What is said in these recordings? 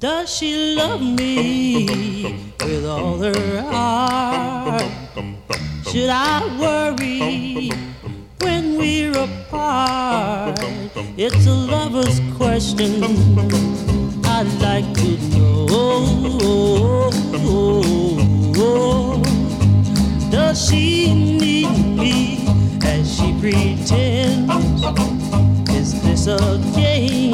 Does she love me with all her heart? Should I worry when we're apart? It's a lover's question. I'd like to know. Pretends? Is this a game?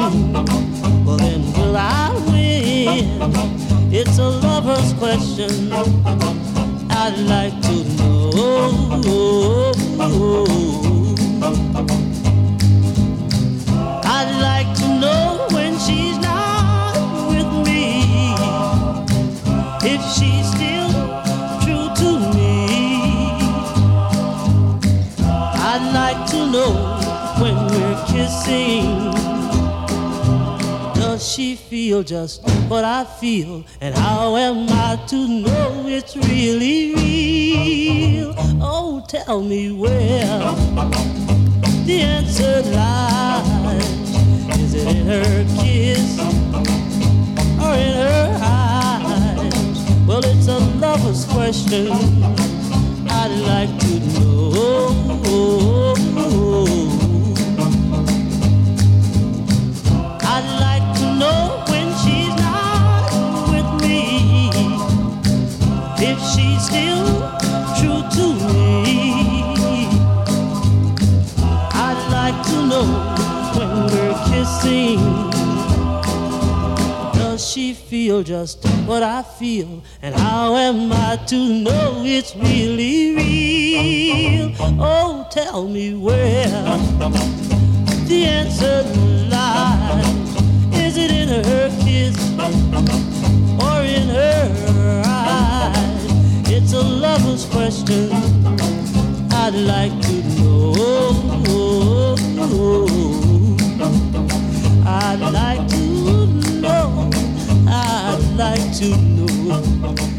Well, then will I win? It's a lover's question. I'd like to know. Like to know when we're kissing. Does she feel just what I feel? And how am I to know it's really real? Oh, tell me where the answer lies. Is it in her kiss or in her eyes? Well, it's a lover's question. I'd like to know. Just what I feel? And how am I to know it's really real? Oh, tell me where the answer lies. question I'd like to know. I'd like to know. I'd like to know.